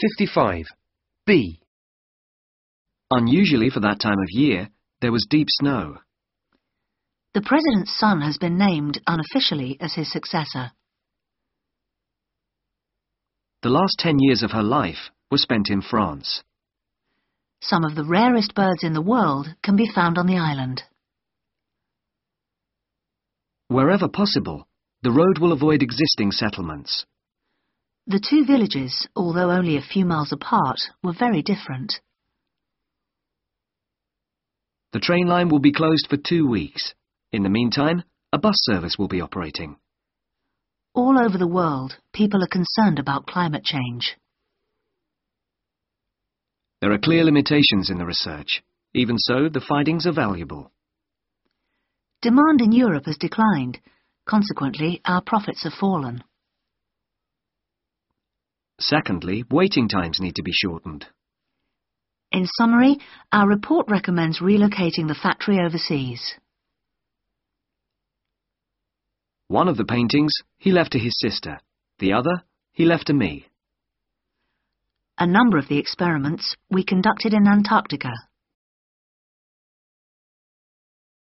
55. B. Unusually for that time of year, there was deep snow. The President's son has been named unofficially as his successor. The last ten years of her life were spent in France. Some of the rarest birds in the world can be found on the island. Wherever possible, the road will avoid existing settlements. The two villages, although only a few miles apart, were very different. The train line will be closed for two weeks. In the meantime, a bus service will be operating. All over the world, people are concerned about climate change. There are clear limitations in the research. Even so, the findings are valuable. Demand in Europe has declined. Consequently, our profits have fallen. Secondly, waiting times need to be shortened. In summary, our report recommends relocating the factory overseas. One of the paintings he left to his sister. The other he left to me. A number of the experiments we conducted in Antarctica.